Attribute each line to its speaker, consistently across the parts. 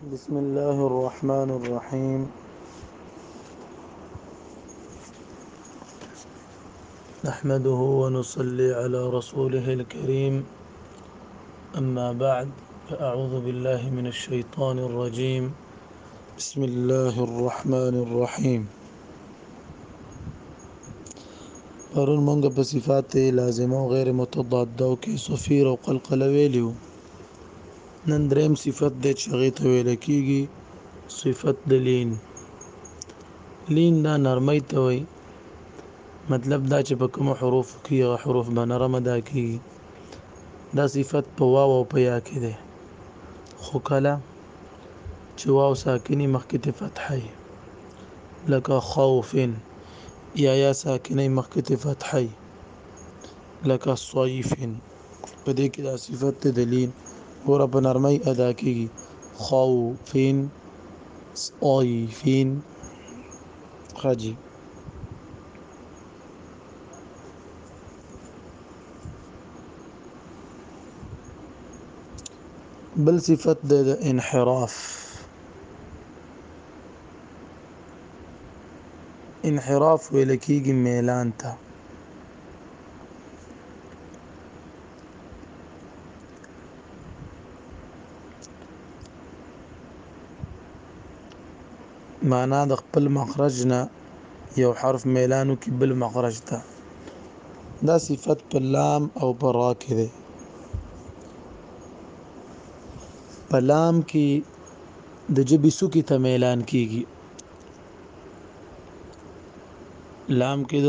Speaker 1: بسم الله الرحمن الرحيم نحمده ونصلي على رسوله الكريم أما بعد فأعوذ بالله من الشيطان الرجيم بسم الله الرحمن الرحيم پرون مونږ په صفات لازمه او غیر متضاده او کې صفیر او قلقله نن دریم صفت دی چې هغې ته ویل کیږي صفت د لین لین دا نرمۍ ته وایي مطلب دا چې په کوم حروف کې هغه حروف به نرم ادا کیږي دا صفت په واو او په یا کې دی خو کله چې واو ساکنی مخکې ته فتحه لکه خوف یا یا ساکنی مخکې ته فتحه لکه صیف په دې کې دا صفت ته دلیل ګوره په نرمۍ ادا کیږي خو فین اوی فین خجی بل صفت د انحراف انحراف ویل کېږي میلان ته معنا د خپل مخرج نه یو حرف میلانو کې بل مخرج ته دا صفت په لام او په را کې ده په لام کې د جبې سوکې ته میلان کیږي لام کې د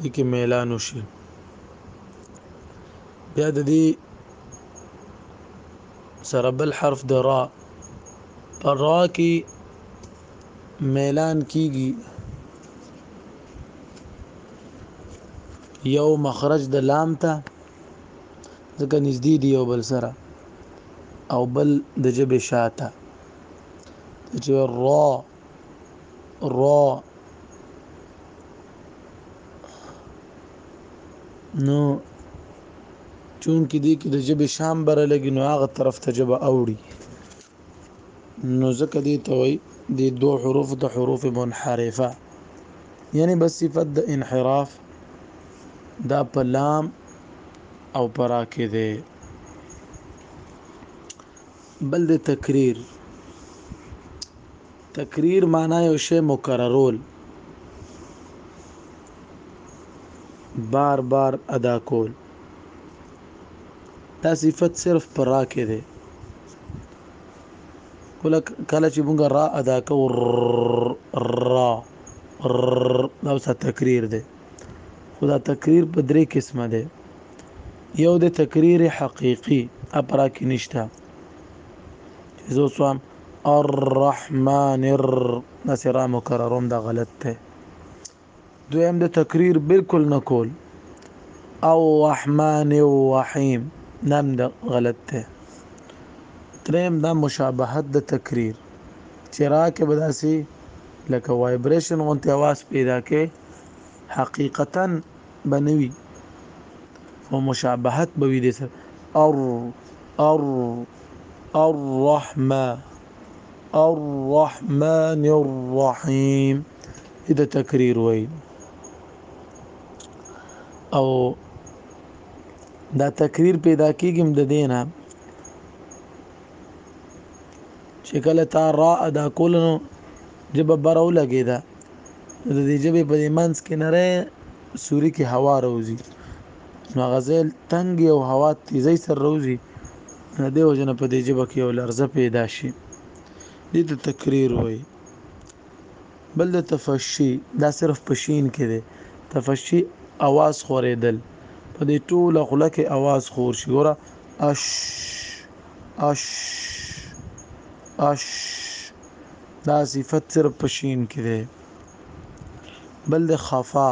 Speaker 1: دې کې میلان وشي بیا د دې سره بل حرف د را پر را کې میلان کیږي یو مخرج د لام ته ځکه نږدې دی یو بل سره او بل د جبه شاته چې را را نو چون کې دي کې د جبه شام بره لګي نو هغه طرف ته جبه اوړي نو ځکه دې ته وای د دوه حروف د حروف منحرفه یعنی بس صفت د انحراف دا په لام او پرا کې ده بل دی تکریر، تکریر معنی یو شی مکررول، بار بار ادا کول. دا صفت صرف پر را کې دی کله کله چې موږ را ادا کوو را دا څه تکریر دی خو دا تقریر په درې قسمه دی یو د تقریر حقیقی اپرا کې نشته زه سوام الرحمن الر نصرا مکررم دا غلط دی دویم د تقریر بالکل نه کول او رحمان الرحیم نام دا غلط دی دریم دا مشابهت د تقریر چې راکه بداسي لکه وایبریشن غونته आवाज پیدا کې حقیقتا بنوي او مشابهت به وي د سره ار ار الرحمه الرحمن الرحیم دا تکریر وای او دا تکریر پیدا کیږم د دینه چې کله تا را ادا کول نو جبه بر او لګیدا د دې جبه په منځ کې نره سوري کې هوا روزي نو غزل تنګ او هوا تیزی سره روزي نه دی وجنه په دې جبه کې ولرزه پیدا شي دې ته تکریر وایي بل د تفشی دا صرف پشین کې دی تفشی اواز خوریدل په دې ټوله خله کې اواز خور شي ګوره اش اش اش دا صفت صرف پشین کې ده بل د خفا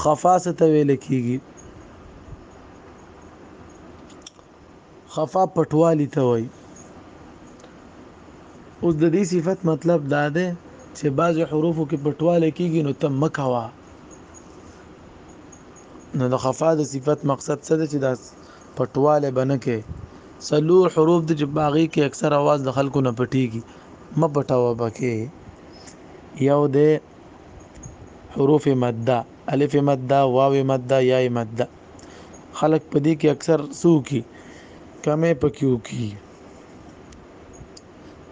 Speaker 1: خفا څه ته ویل کیږي خفا پټوالی ته وایي اوس د دې صفت مطلب دا ده چې بعض حروفو کې پټواله کېږي نو تم مکوا نو د خفا د صفت مقصد څه دی چې دا پټواله بنه کې سلور حروف د چې باغی کې اکثر आवाज د خلکو نه پټيږي م پټاوه پکې یو د حروف مده الف مده واو مده یا مده خلق په دې کې اکثر سو کی کمې پکیو کی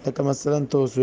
Speaker 1: لکه مثلا توسو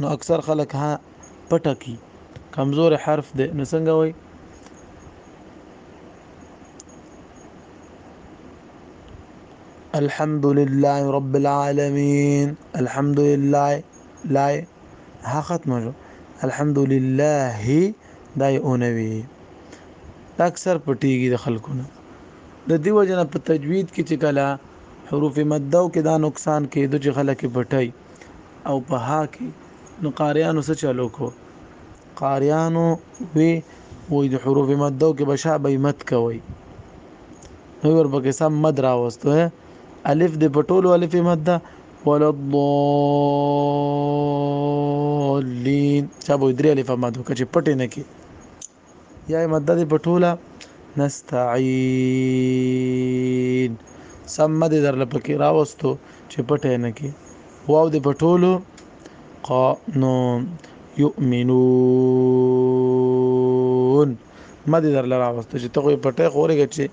Speaker 1: نو اکثر خلک ها پټه کی کمزور حرف دی نو څنګه وای الحمد لله رب العالمين الحمد لله لا ها ختم شو الحمد لله دای اونوي اکثر پټیږي د خلکو نه د دې وجنه په تجوید کې چې کله حروف مده او کې دا نقصان کېدو چې خلک پټي او په ها کې نو قاریانو څه چلو کو قاریانو وی وې د حروف مدو کې بشا به مت کوي نو ور پکې سم مد راوستو الف د پټولو الف مده ولا الضالين چا به درې الف مده کچې پټې نه کې يا يې مده دې په ټوله نستعين سم مد درله پکې راوستو چې پټه نه کې واو دې په ټولو قانو يؤمنون مد درله راوستو چې ته خو پټه خورېږي چې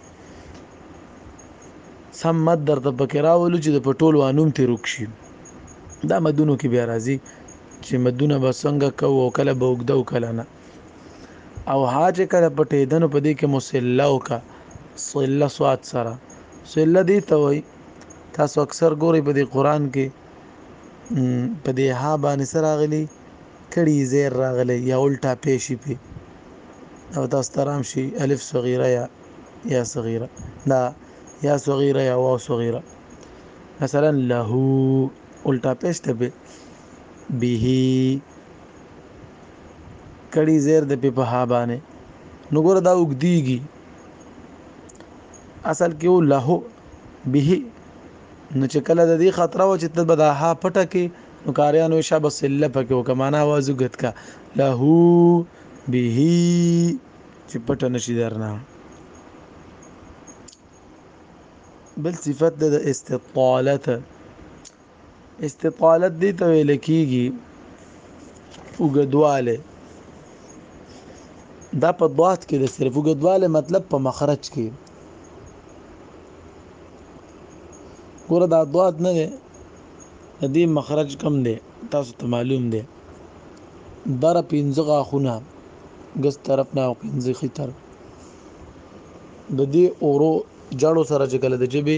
Speaker 1: سم مد درته پکې راولو چې د پټولو انوم ته روک شي دا مدونو کې بیا راځي چې مدونه به څنګه کوو کله به وګدو کله نه او ها چې کله پټېدنو په دې کې مسله وکا صله سواد سره صله دې ته وای تاسو اکثر ګوري په دې قران کې په دې ها باندې سره راغلي کړي زیر راغلي یا الټا پیشي پی او تاسو ترام شي الف صغیره یا یا صغیره دا یا صغیره یا واو صغیره مثلا له الټا پیش ته به به کړي زیر د په ها باندې نو ګور دا وګدیږي اصل کې و له به نو چې کله د دې خطر و چې ته به دا ها پټه کې نو کاریانو شابه سله پکې وکمانه आवाज وګت کا له به چې پټه نشي درنه بل صفت د استطالته استطالت دې ته ویل کیږي وګدواله دا په ضاد کې د صرف وګدواله مطلب په مخرج کې ګوره دا ضاد نه دی د دې مخرج کم دی تاسو ته معلوم دی بر پنځه غاخونه ګس طرف نه او پنځه خي طرف د دې اورو جړو سره چې کله د جبه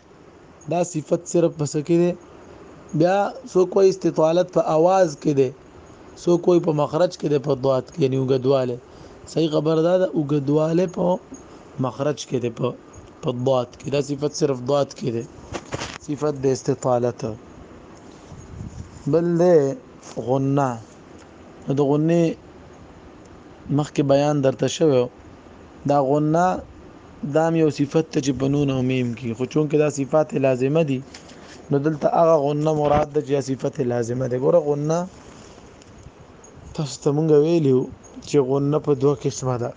Speaker 1: دا صفت صرف په څه کې دی بیا څوک وایي استطالت په اواز کې دی څوک وایي په مخرج کې دی په دوات کې یعنی وګدواله صحیح خبر ده دا وګدواله په مخرج کې دی په په دوات کې دا صفت صرف دوات کې دی صفت د استطالت بل دی غنه نو د غنه مخکې بیان درته شوی دا غنه دا یو صفت ته چې بنون او میم کې خو چون کې دا صفات لازمه دي نو دلته هغه غنه مراد ده چې صفت لازمه ده ګوره غنه تاسو ته مونږ ویلو چې غنه په دوه قسمه ده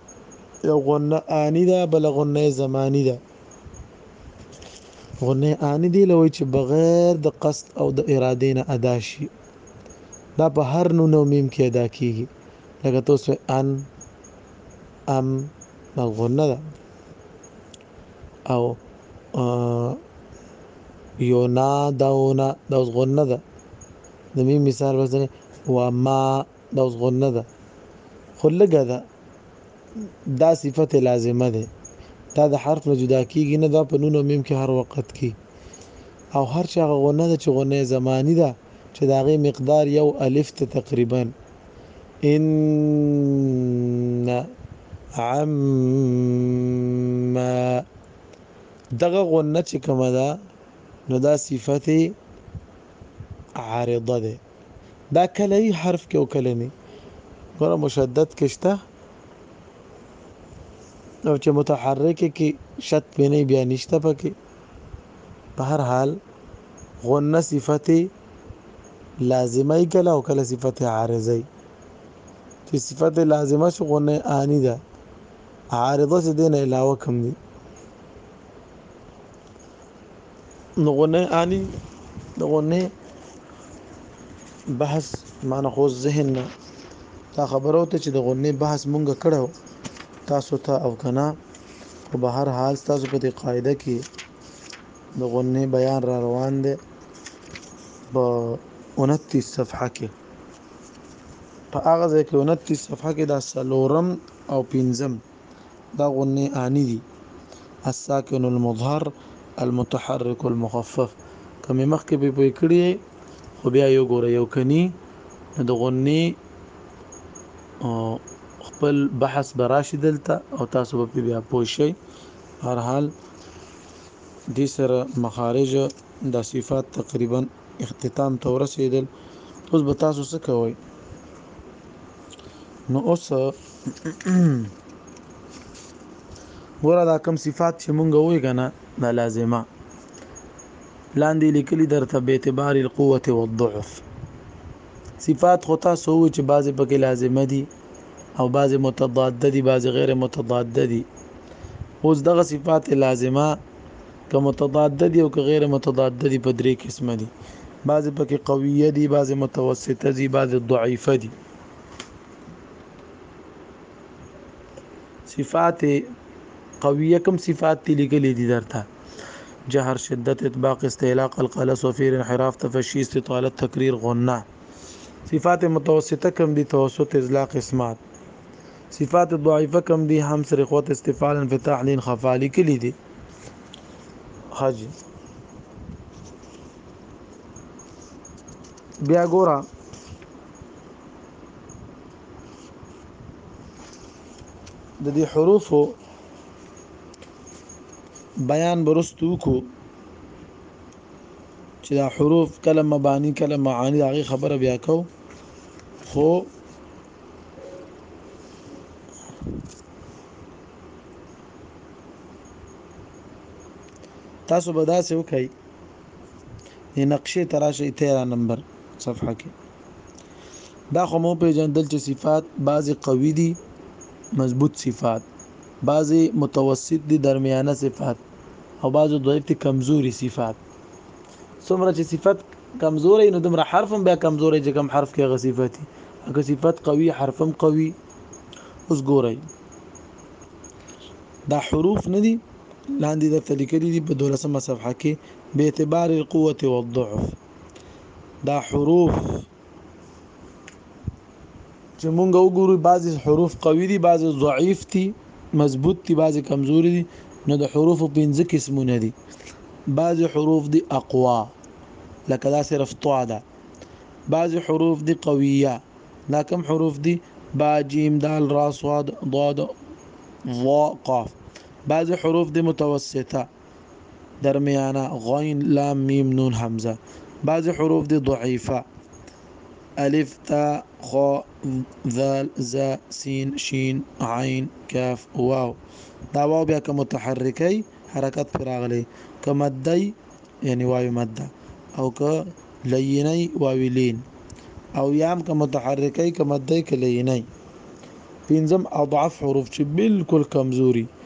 Speaker 1: یو غنه آنی ده بل غنه زمانی ده غنه آنی دی لوي چې بغیر د قصد او د اراده نه ادا شي دا په هر نون او میم کې ادا کیږي لکه تاسو ان ام مغنه ده او یو نا داونه دا اوس غنه ده د میم مثال وځنه و ما دا اوس غنه ده خو لګه ده دا صفت لازمه ده دا د حرف نه جدا کیږي نه دا په نون او میم کې هر وخت کې او هر چا غونه ده چې غونه زمانی ده چې دا غي مقدار یو الف ته تقریبا ان عم دغه غونه چې کومه ده نو دا صفت عارضه ده دا کله ای حرف کې او کله می ګوره مشدد کې شته او چې متحرک کې شت په نه بیا نشته پکې په هر حال غنه صفت لازمه کله او کله صفت عارضه چې صفت لازمه شو غنه آنی ده عارضه چې دین علاوه کم دي نو غنه عالی د غنه بحث معنی خو ذهن نه دا خبرو ته چې د غنه بحث مونږ کړو تاسو ته او کنه او به هر حال تاسو په دې قاعده کې د غنه بیان را روان دی په 29 صفحه کې په هغه ځای کې 29 صفحه کې دا سلورم او پنځم دا غنې آنی دي الساکن المظهر المتحرك المخفف کمه مخ کې به پوي کړی خو بیا یو ګوره یو کني د غني خپل بحث براشي دلته او تاسو به بیا پوه شئ هر حال دې سره مخارج د صفات تقریبا اختتام ته ورسېدل اوس به تاسو څه کوئ نو اوس ګوره دا کم صفات چې مونږ وې کنه دا لازمه لاندې لیکلي درته به اعتبار القوه والضعف صفات خو تاسو وې چې بعضې پکې لازمه دي او بعضې متضاد دي بعضې غیر متضاد دي اوس دغه صفات لازمه که متضاده دي او که غیر متضاده دي په درې قسمه دي بعضې په کې قویه دي بعضې متوسطه دي بعضې ضعیفه دي صفات قویه کوم صفات دي لیکلي دي درته جهر شدت اطباق استهلاق القلع صفیر انحراف تفشی استطالت تکریر غنه صفات متوسطه کوم دي توسط اطلاق اسمات صفات ضعیفه کم دي هم سره قوت استفعال انفتاح لین خفا لیکلي دي حاجی بیا ګورا د دې حروفو بیان برستو کو چې دا حروف کله مبانی کله معانی هغه خبره بیا کو خو تاسو به دا څه وکړئ د نقشې تراشې 13 نمبر صفحه کې دا خو مو پیژندل چې صفات بعضی قوي دي مضبوط صفات بعضی متوسط دي درمیانه صفات او بعضی ضعیف دي کمزوري صفات څومره چې صفت کمزوري نو دمر حرف هم بیا کمزوري چې کم حرف کې غصفاتي اګه صفت قوي حرف هم قوي اوس ګورئ دا حروف نه دي لاندې د تلیکلي دي په 12مه صفحه کې به اعتبار القوه والضعف دا حروف چې مونږ وګورو بعضی حروف قوي دي بعضی ضعیف دي مضبوط دي بعضی کمزوري دي نو د حروف پنځه قسمونه دي بعضی حروف دي اقوا لکه دا صرف طا ده بعضی حروف دي قویه دا کم حروف دي با جیم دال را صاد ضاد ظا قاف بعضی حروف دي متوسطه درمیانه، غين لام ميم نون همزه، بعضې حروف دې ضعیفه، الف تا خو ذال ز سین شین عین کاف واو دا واو بیا که متحرکی حرکت پر راغلی که مدی یعنی واوی مده او که لینی واوی لین او یام که متحرکی که مدی که لینی پنځم اضعف حروف چې بالکل کمزوري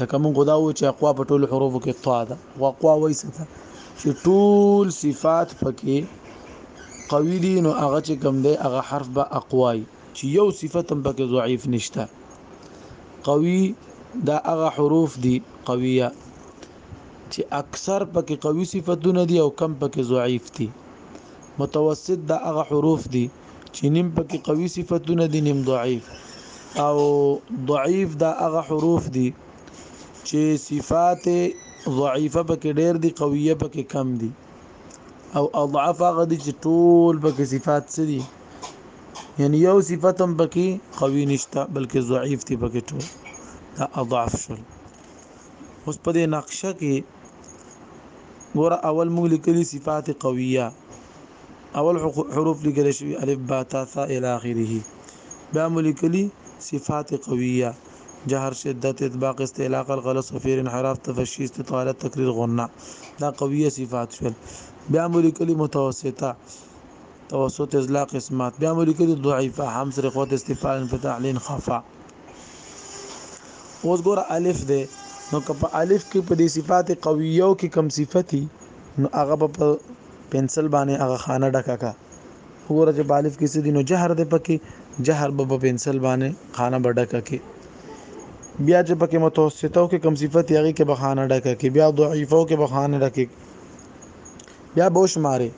Speaker 1: لکه مونږ خدا و چې اقوا په ټولو حروفو کې طا ده او اقوا وایي څه ده چې ټول صفات پکې قوي دي نو هغه چې کم دی هغه حرف به اقوای چې یو صفت هم پکې ضعیف نشته قوي دا هغه حروف دي قویه چې اکثر پکې قوي صفاتونه دي او کم پکې ضعیف دي متوسط دا هغه حروف دي چې نیم پکې قوي صفاتونه دي نیم ضعیف او ضعیف دا هغه حروف دي چې صفات ضعیفه پکې ډېر دي قویه پکې کم دي او اضعف هغه دي چې ټول پکې صفات څه دي یعنی یو صفت هم پکې قوي نشته بلکې ضعیف دي پکې ټول دا اضعف شول اوس په دې نقشه کې ګوره اول موږ لیکلي صفات قویه اول حروف لیکل شوی الف با تا ثا الی اخره بیا موږ لیکلي صفات قویه جهر شدت اطباق استعلاق الغلط صفیر انحراف تفشی استطاله تکریر غنه دا قویه صفات شول بیا موږ لیکلي متوسطه توسط اطلاق اسمات بیا موږ لیکلي ضعیفه حمص رقوت استفال انفتاح لین خفا اوس ګوره الف دی نو که په الف کې په دې صفات قویو کې کم صفتی نو هغه به په پنسل باندې هغه خانه ډکه کا وګوره چې بالف کې څه دي نو جهر دی پکې جهر به په پنسل باندې خانه بډکه کې بیا چې پکې متوسطو کې کم صفت یغي کې بخانه ډکه کې بیا ضعیفو کې بخانه ډکه بیا به وشماري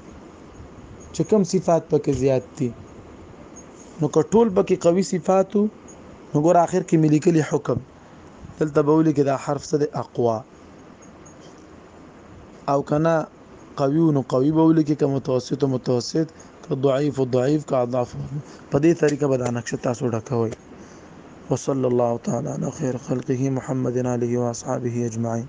Speaker 1: چې کوم صفات پکې زیات دي نو که ټول پکې قوي صفاتو نو ګور اخر کې ملي کلی حکم دلته به ولي کې دا حرف څه دی اقوا او کنه قوي نو قوي به ولي کې که متوسط او متوسط که ضعيف او ضعيف که اضعف په دې طریقه به دا نقشه تاسو ډکوي وصلى الله تعالى على خير خلقه محمد عليه وأصحابه أجمعين